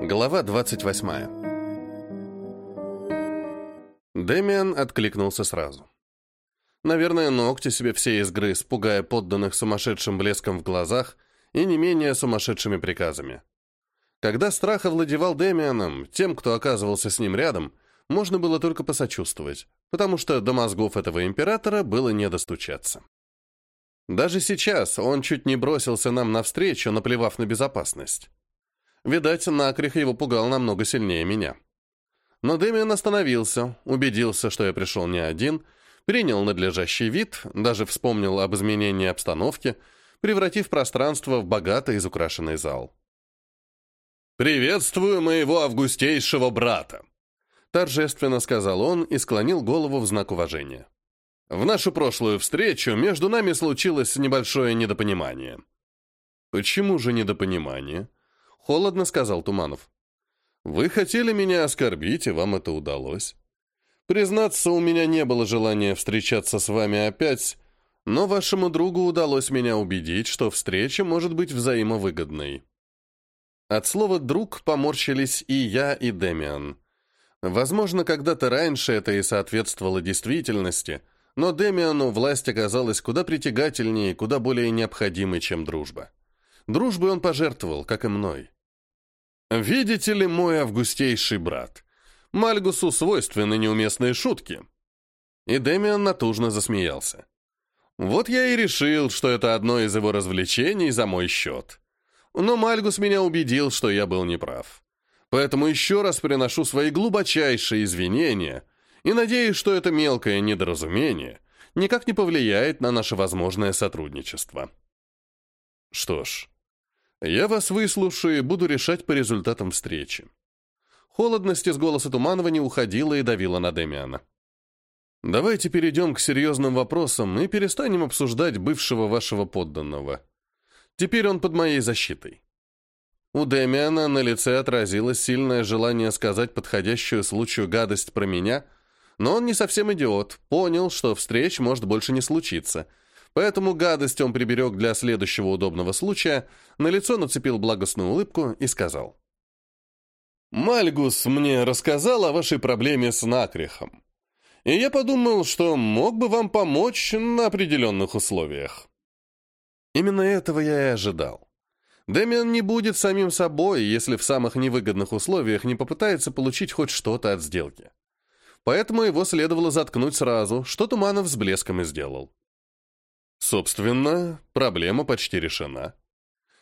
Глава 28. Дэмиан откликнулся сразу. Наверное, ногти себе все изгрыз, пугая подданных сумасшедшим блеском в глазах и не менее сумасшедшими приказами. Когда страх овладевал Дэмианом, тем, кто оказывался с ним рядом, можно было только посочувствовать, потому что до мозгов этого императора было не достучаться. Даже сейчас он чуть не бросился нам навстречу, наплевав на безопасность. Видать, накрих его пугал намного сильнее меня. Но Дэмиан остановился, убедился, что я пришел не один, принял надлежащий вид, даже вспомнил об изменении обстановки, превратив пространство в богато изукрашенный зал. «Приветствую моего августейшего брата!» Торжественно сказал он и склонил голову в знак уважения. «В нашу прошлую встречу между нами случилось небольшое недопонимание». «Почему же недопонимание?» Холодно сказал Туманов. Вы хотели меня оскорбить, и вам это удалось. Признаться, у меня не было желания встречаться с вами опять, но вашему другу удалось меня убедить, что встреча может быть взаимовыгодной. От слова «друг» поморщились и я, и Демиан. Возможно, когда-то раньше это и соответствовало действительности, но Демиану власть оказалась куда притягательнее и куда более необходимой, чем дружба. Дружбой он пожертвовал, как и мной. «Видите ли, мой августейший брат, Мальгусу свойственны неуместные шутки». И Демиан натужно засмеялся. «Вот я и решил, что это одно из его развлечений за мой счет. Но Мальгус меня убедил, что я был неправ. Поэтому еще раз приношу свои глубочайшие извинения и надеюсь, что это мелкое недоразумение никак не повлияет на наше возможное сотрудничество». Что ж, я вас выслушаю и буду решать по результатам встречи. Холодность из голоса Туманова не уходила и давила на Демиана. Давайте перейдем к серьезным вопросам и перестанем обсуждать бывшего вашего подданного. Теперь он под моей защитой. У Демиана на лице отразилось сильное желание сказать подходящую случаю гадость про меня, но он не совсем идиот, понял, что встреч может больше не случиться — Поэтому гадость он приберег для следующего удобного случая, на лицо нацепил благостную улыбку и сказал. «Мальгус мне рассказал о вашей проблеме с накрехом, и я подумал, что мог бы вам помочь на определенных условиях». Именно этого я и ожидал. Дэмиан не будет самим собой, если в самых невыгодных условиях не попытается получить хоть что-то от сделки. Поэтому его следовало заткнуть сразу, что Туманов с блеском и сделал. Собственно, проблема почти решена.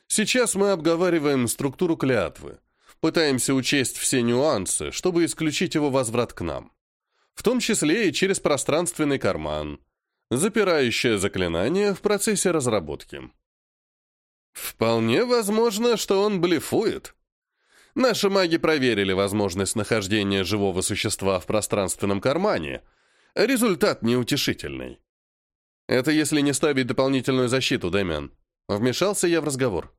Сейчас мы обговариваем структуру клятвы, пытаемся учесть все нюансы, чтобы исключить его возврат к нам. В том числе и через пространственный карман, запирающее заклинание в процессе разработки. Вполне возможно, что он блефует. Наши маги проверили возможность нахождения живого существа в пространственном кармане. Результат неутешительный. Это если не ставить дополнительную защиту, Дэмиан. Вмешался я в разговор.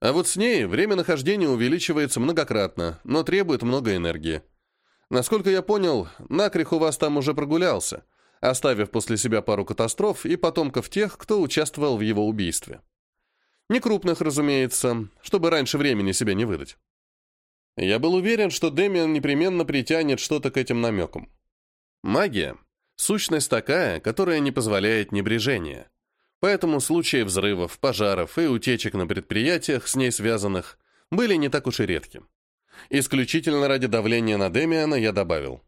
А вот с ней время нахождения увеличивается многократно, но требует много энергии. Насколько я понял, накрих у вас там уже прогулялся, оставив после себя пару катастроф и потомков тех, кто участвовал в его убийстве. Не крупных, разумеется, чтобы раньше времени себя не выдать. Я был уверен, что Дэмиан непременно притянет что-то к этим намекам. Магия Сущность такая, которая не позволяет небрежения. Поэтому случаи взрывов, пожаров и утечек на предприятиях, с ней связанных, были не так уж и редки. Исключительно ради давления на Демиана я добавил.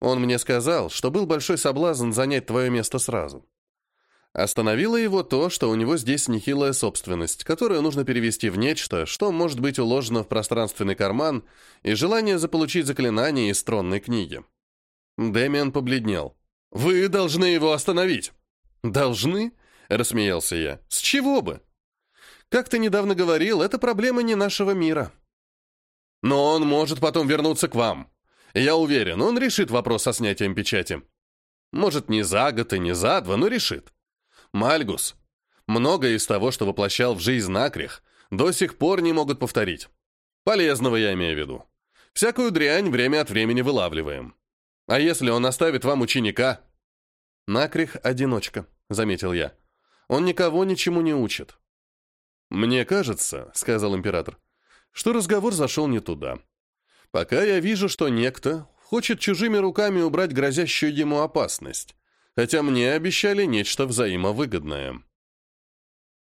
Он мне сказал, что был большой соблазн занять твое место сразу. Остановило его то, что у него здесь нехилая собственность, которую нужно перевести в нечто, что может быть уложено в пространственный карман, и желание заполучить заклинание из тронной книги. Дэмиан побледнел. «Вы должны его остановить!» «Должны?» — рассмеялся я. «С чего бы?» «Как ты недавно говорил, это проблема не нашего мира». «Но он может потом вернуться к вам. Я уверен, он решит вопрос со снятием печати. Может, не за год и не за два, но решит. Мальгус, многое из того, что воплощал в жизнь Накрих, до сих пор не могут повторить. Полезного я имею в виду. Всякую дрянь время от времени вылавливаем. А если он оставит вам ученика? Накрих одиночка, заметил я. Он никого ничему не учит. Мне кажется, сказал император, что разговор зашел не туда. Пока я вижу, что некто хочет чужими руками убрать грозящую ему опасность, хотя мне обещали нечто взаимовыгодное.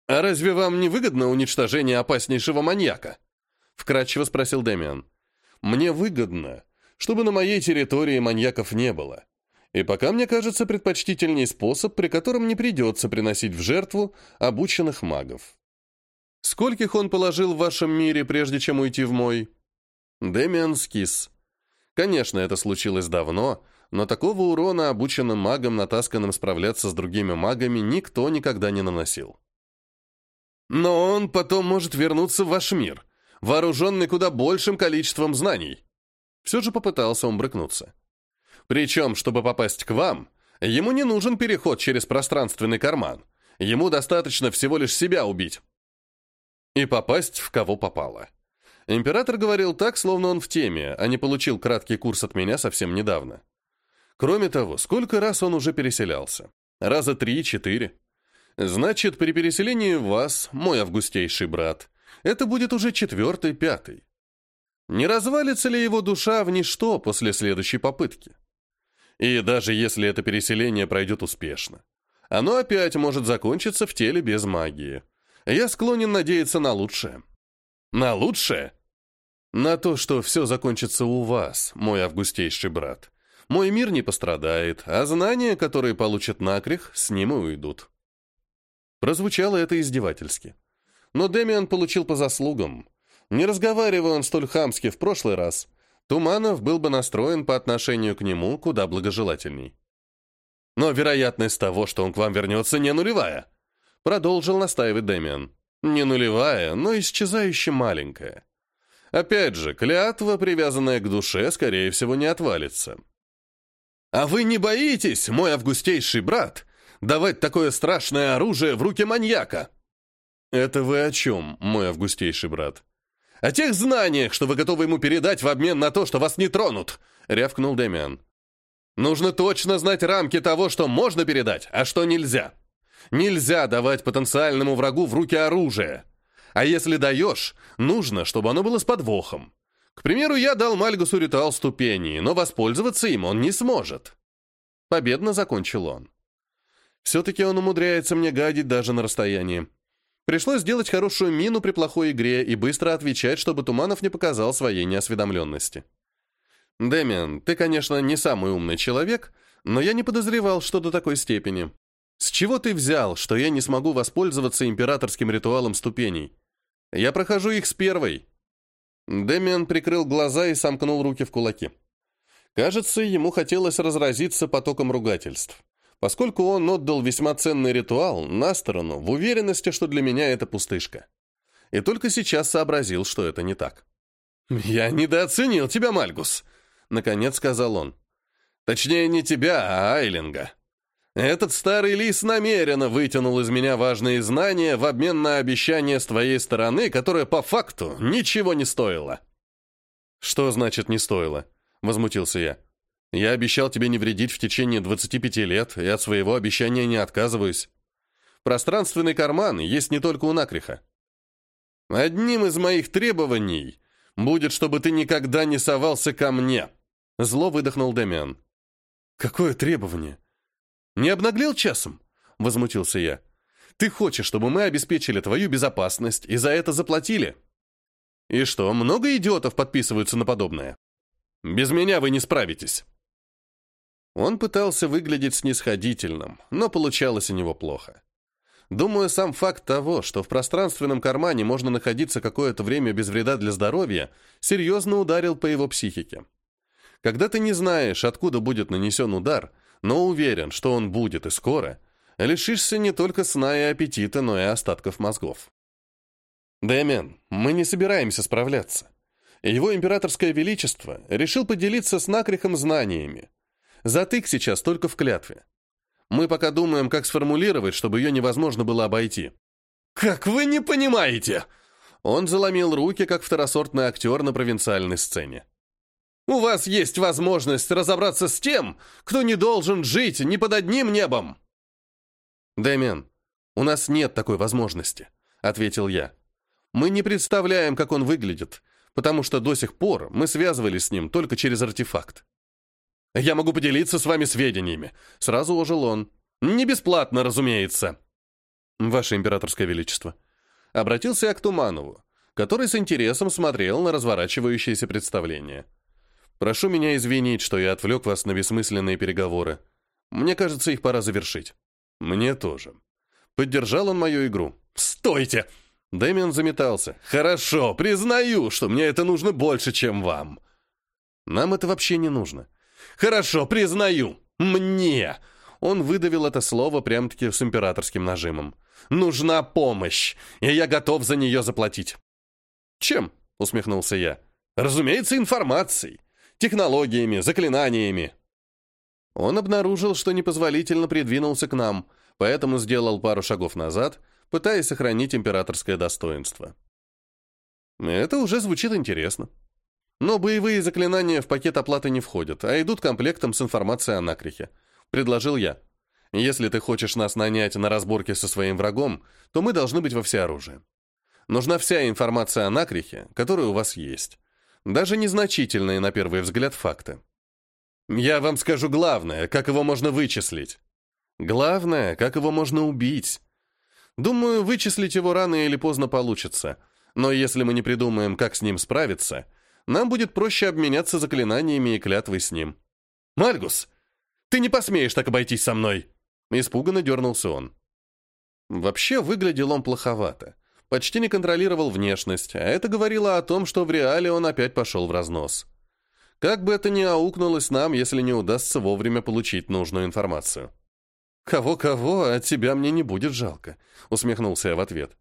«А разве вам не выгодно уничтожение опаснейшего маньяка?» — вкратчиво спросил Дэмиан. «Мне выгодно, чтобы на моей территории маньяков не было. И пока мне кажется предпочтительней способ, при котором не придется приносить в жертву обученных магов. Скольких он положил в вашем мире, прежде чем уйти в мой?» Дэмиан скис. Конечно, это случилось давно, но такого урона обученным магам, натасканным справляться с другими магами, никто никогда не наносил. Но он потом может вернуться в ваш мир, вооруженный куда большим количеством знаний. Все же попытался он брыкнуться. Причем, чтобы попасть к вам, ему не нужен переход через пространственный карман. Ему достаточно всего лишь себя убить. И попасть в кого попало. Император говорил так, словно он в теме, а не получил краткий курс от меня совсем недавно. Кроме того, сколько раз он уже переселялся? Раза три-четыре. Значит, при переселении вас, мой августейший брат, это будет уже четвертый, пятый. Не развалится ли его душа в ничто после следующей попытки? И даже если это переселение пройдет успешно, оно опять может закончиться в теле без магии. Я склонен надеяться на лучшее. На лучшее? На то, что все закончится у вас, мой августейший брат. Мой мир не пострадает, а знания, которые получат накрех, с ним и уйдут. Прозвучало это издевательски. Но Демиан получил по заслугам. Не разговаривая он столь хамски в прошлый раз, Туманов был бы настроен по отношению к нему куда благожелательней. Но вероятность того, что он к вам вернется, не нулевая. Продолжил настаивать Демиан. Не нулевая, но исчезающе маленькая. Опять же, клятва, привязанная к душе, скорее всего, не отвалится. «А вы не боитесь, мой августейший брат, давать такое страшное оружие в руки маньяка?» «Это вы о чем, мой августейший брат?» «О тех знаниях, что вы готовы ему передать в обмен на то, что вас не тронут», — рявкнул Демиан. «Нужно точно знать рамки того, что можно передать, а что нельзя. Нельзя давать потенциальному врагу в руки оружие. А если даешь, нужно, чтобы оно было с подвохом. К примеру, я дал Мальгусу ритуал ступеней, но воспользоваться им он не сможет». Победно закончил он. Все-таки он умудряется мне гадить даже на расстоянии. Пришлось сделать хорошую мину при плохой игре и быстро отвечать, чтобы Туманов не показал своей неосведомленности. «Дэмиан, ты, конечно, не самый умный человек, но я не подозревал, что до такой степени. С чего ты взял, что я не смогу воспользоваться императорским ритуалом ступеней? Я прохожу их с первой». Дэмиан прикрыл глаза и сомкнул руки в кулаки. Кажется, ему хотелось разразиться потоком ругательств поскольку он отдал весьма ценный ритуал на сторону в уверенности, что для меня это пустышка. И только сейчас сообразил, что это не так. «Я недооценил тебя, Мальгус», — наконец сказал он. «Точнее, не тебя, а Айлинга. Этот старый лис намеренно вытянул из меня важные знания в обмен на обещание с твоей стороны, которое по факту ничего не стоило». «Что значит «не стоило»?» — возмутился я. Я обещал тебе не вредить в течение 25 лет, и от своего обещания не отказываюсь. Пространственный карман есть не только у Накриха. Одним из моих требований будет, чтобы ты никогда не совался ко мне. Зло выдохнул Демиан. Какое требование? Не обнаглел часом? Возмутился я. Ты хочешь, чтобы мы обеспечили твою безопасность и за это заплатили? И что, много идиотов подписываются на подобное? Без меня вы не справитесь. Он пытался выглядеть снисходительным, но получалось у него плохо. Думаю, сам факт того, что в пространственном кармане можно находиться какое-то время без вреда для здоровья, серьезно ударил по его психике. Когда ты не знаешь, откуда будет нанесен удар, но уверен, что он будет и скоро, лишишься не только сна и аппетита, но и остатков мозгов. Дэмиан, мы не собираемся справляться. Его императорское величество решил поделиться с Накрихом знаниями, Затык сейчас только в клятве. Мы пока думаем, как сформулировать, чтобы ее невозможно было обойти. «Как вы не понимаете?» Он заломил руки, как второсортный актер на провинциальной сцене. «У вас есть возможность разобраться с тем, кто не должен жить ни под одним небом!» «Дэмиан, у нас нет такой возможности», — ответил я. Мы не представляем, как он выглядит, потому что до сих пор мы связывались с ним только через артефакт. «Я могу поделиться с вами сведениями», — сразу ожил он. «Не бесплатно, разумеется». «Ваше императорское величество», — обратился я к Туманову, который с интересом смотрел на разворачивающееся представление. «Прошу меня извинить, что я отвлек вас на бессмысленные переговоры. Мне кажется, их пора завершить». «Мне тоже». Поддержал он мою игру. «Стойте!» Дэмиан заметался. «Хорошо, признаю, что мне это нужно больше, чем вам». «Нам это вообще не нужно». «Хорошо, признаю. Мне!» Он выдавил это слово прям-таки с императорским нажимом. «Нужна помощь, и я готов за нее заплатить». «Чем?» — усмехнулся я. «Разумеется, информацией, технологиями, заклинаниями». Он обнаружил, что непозволительно придвинулся к нам, поэтому сделал пару шагов назад, пытаясь сохранить императорское достоинство. Это уже звучит интересно. Но боевые заклинания в пакет оплаты не входят, а идут комплектом с информацией о накрихе. Предложил я. Если ты хочешь нас нанять на разборке со своим врагом, то мы должны быть во всеоружии. Нужна вся информация о накрихе, которая у вас есть. Даже незначительные, на первый взгляд, факты. Я вам скажу главное, как его можно вычислить. Главное, как его можно убить. Думаю, вычислить его рано или поздно получится. Но если мы не придумаем, как с ним справиться, нам будет проще обменяться заклинаниями и клятвой с ним. «Мальгус, ты не посмеешь так обойтись со мной!» Испуганно дернулся он. Вообще выглядел он плоховато. Почти не контролировал внешность, а это говорило о том, что в реале он опять пошел в разнос. Как бы это ни аукнулось нам, если не удастся вовремя получить нужную информацию. «Кого-кого, а тебя мне не будет жалко», — усмехнулся я в ответ.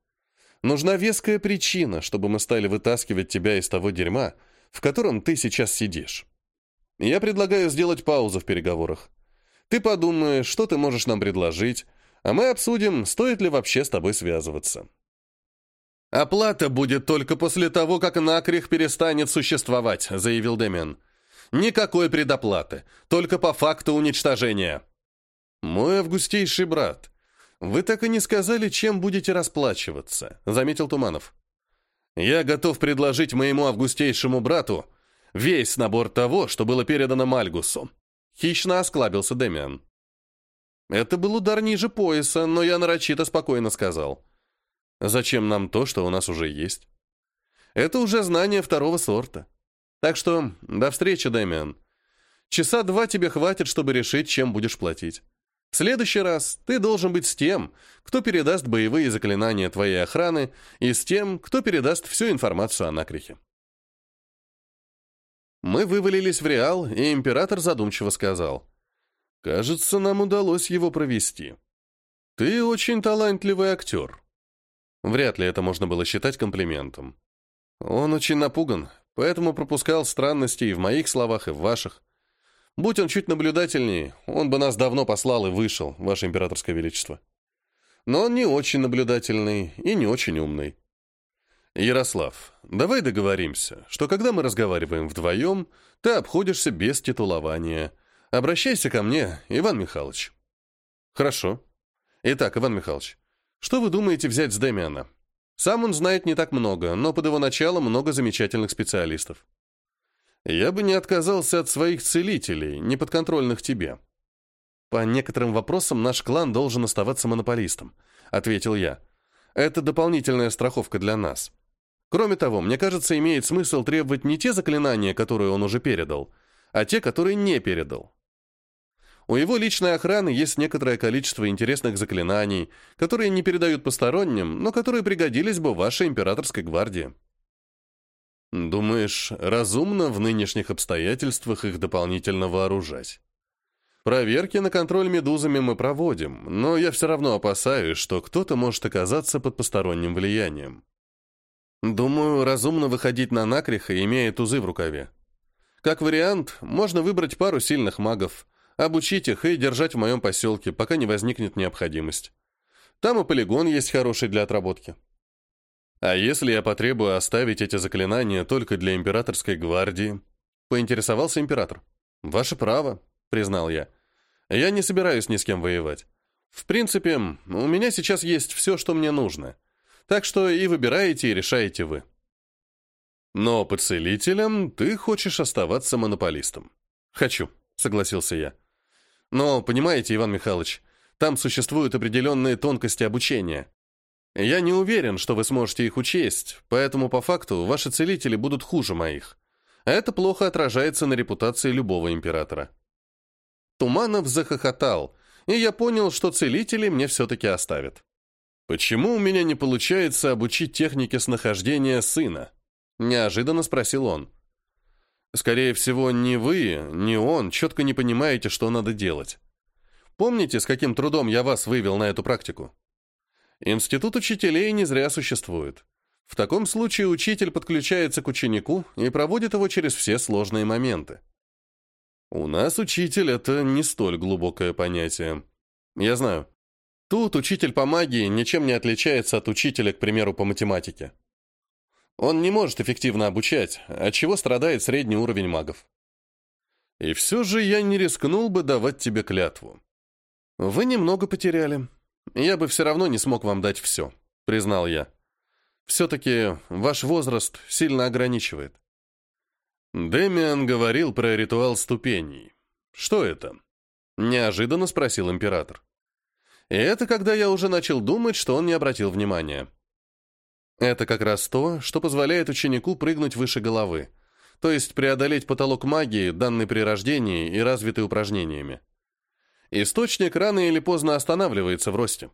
«Нужна веская причина, чтобы мы стали вытаскивать тебя из того дерьма, в котором ты сейчас сидишь. Я предлагаю сделать паузу в переговорах. Ты подумаешь, что ты можешь нам предложить, а мы обсудим, стоит ли вообще с тобой связываться. «Оплата будет только после того, как Накрих перестанет существовать», — заявил Дэмиан. «Никакой предоплаты, только по факту уничтожения». «Мой августейший брат, вы так и не сказали, чем будете расплачиваться», — заметил Туманов. «Я готов предложить моему августейшему брату весь набор того, что было передано Мальгусу. Хищно осклабился Демиан. Это был удар ниже пояса, но я нарочито спокойно сказал. Зачем нам то, что у нас уже есть? Это уже знание второго сорта. Так что до встречи, Демиан. Часа два тебе хватит, чтобы решить, чем будешь платить. В следующий раз ты должен быть с тем, кто передаст боевые заклинания твоей охраны, и с тем, кто передаст всю информацию о накрихе. Мы вывалились в Реал, и император задумчиво сказал. «Кажется, нам удалось его провести. Ты очень талантливый актер». Вряд ли это можно было считать комплиментом. Он очень напуган, поэтому пропускал странности и в моих словах, и в ваших. Будь он чуть наблюдательнее, он бы нас давно послал и вышел, ваше императорское величество. Но он не очень наблюдательный и не очень умный. «Ярослав, давай договоримся, что когда мы разговариваем вдвоем, ты обходишься без титулования. Обращайся ко мне, Иван Михайлович». «Хорошо. Итак, Иван Михайлович, что вы думаете взять с Демиана? Сам он знает не так много, но под его началом много замечательных специалистов. Я бы не отказался от своих целителей, не подконтрольных тебе». «По некоторым вопросам наш клан должен оставаться монополистом», — ответил я. «Это дополнительная страховка для нас». Кроме того, мне кажется, имеет смысл требовать не те заклинания, которые он уже передал, а те, которые не передал. У его личной охраны есть некоторое количество интересных заклинаний, которые не передают посторонним, но которые пригодились бы вашей императорской гвардии. Думаешь, разумно в нынешних обстоятельствах их дополнительно вооружать? Проверки на контроль медузами мы проводим, но я все равно опасаюсь, что кто-то может оказаться под посторонним влиянием. Думаю, разумно выходить на накриха, имея тузы в рукаве. Как вариант, можно выбрать пару сильных магов, обучить их и держать в моем поселке, пока не возникнет необходимость. Там и полигон есть хороший для отработки. А если я потребую оставить эти заклинания только для императорской гвардии? Поинтересовался император. Ваше право, признал я. Я не собираюсь ни с кем воевать. В принципе, у меня сейчас есть все, что мне нужно — Так что и выбираете, и решаете вы. Но по целителям ты хочешь оставаться монополистом. Хочу, согласился я. Но, понимаете, Иван Михайлович, там существуют определенные тонкости обучения. Я не уверен, что вы сможете их учесть, поэтому по факту ваши целители будут хуже моих. Это плохо отражается на репутации любого императора. Туманов захохотал, и я понял, что целители мне все-таки оставят. «Почему у меня не получается обучить технике снахождения сына?» – неожиданно спросил он. «Скорее всего, ни вы, ни он четко не понимаете, что надо делать. Помните, с каким трудом я вас вывел на эту практику? Институт учителей не зря существует. В таком случае учитель подключается к ученику и проводит его через все сложные моменты. У нас учитель — это не столь глубокое понятие. Я знаю. Тут учитель по магии ничем не отличается от учителя, к примеру, по математике. Он не может эффективно обучать, от чего страдает средний уровень магов. И все же я не рискнул бы давать тебе клятву. Вы немного потеряли. Я бы все равно не смог вам дать все, признал я. Все-таки ваш возраст сильно ограничивает. Демиан говорил про ритуал ступеней. Что это? Неожиданно спросил император. И это когда я уже начал думать, что он не обратил внимания. Это как раз то, что позволяет ученику прыгнуть выше головы, то есть преодолеть потолок магии, данный при рождении и развитый упражнениями. Источник рано или поздно останавливается в росте.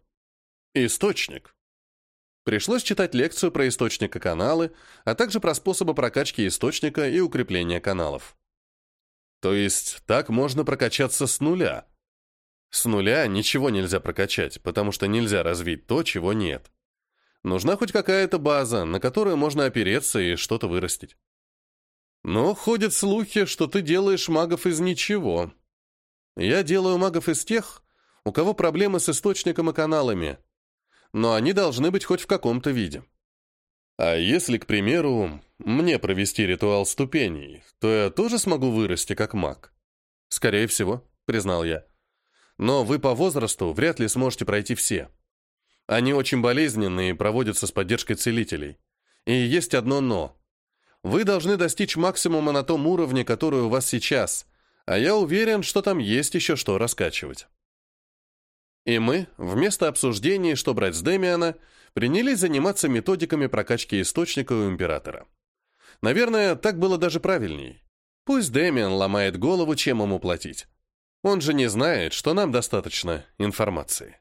Источник. Пришлось читать лекцию про источника каналы, а также про способы прокачки источника и укрепления каналов. То есть так можно прокачаться с нуля. С нуля ничего нельзя прокачать, потому что нельзя развить то, чего нет. Нужна хоть какая-то база, на которую можно опереться и что-то вырастить. Но ходят слухи, что ты делаешь магов из ничего. Я делаю магов из тех, у кого проблемы с источником и каналами, но они должны быть хоть в каком-то виде. А если, к примеру, мне провести ритуал ступеней, то я тоже смогу вырасти как маг? Скорее всего, признал я. Но вы по возрасту вряд ли сможете пройти все. Они очень болезненные и проводятся с поддержкой целителей. И есть одно «но». Вы должны достичь максимума на том уровне, который у вас сейчас, а я уверен, что там есть еще что раскачивать. И мы, вместо обсуждений, что брать с Демиана, принялись заниматься методиками прокачки источника у Императора. Наверное, так было даже правильней. Пусть Демиан ломает голову, чем ему платить. Он же не знает, что нам достаточно информации.